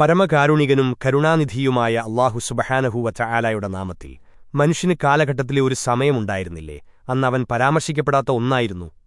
പരമകാരുണികനും കരുണാനിധിയുമായ അള്ളാഹു സുബഹാനഹൂവറ്റ ആലായുടെ നാമത്തിൽ. മനുഷ്യന് കാലഘട്ടത്തിലെ ഒരു സമയമുണ്ടായിരുന്നില്ലേ? അന്ന് അവൻ പരാമർശിക്കപ്പെടാത്ത ഒന്നായിരുന്നു.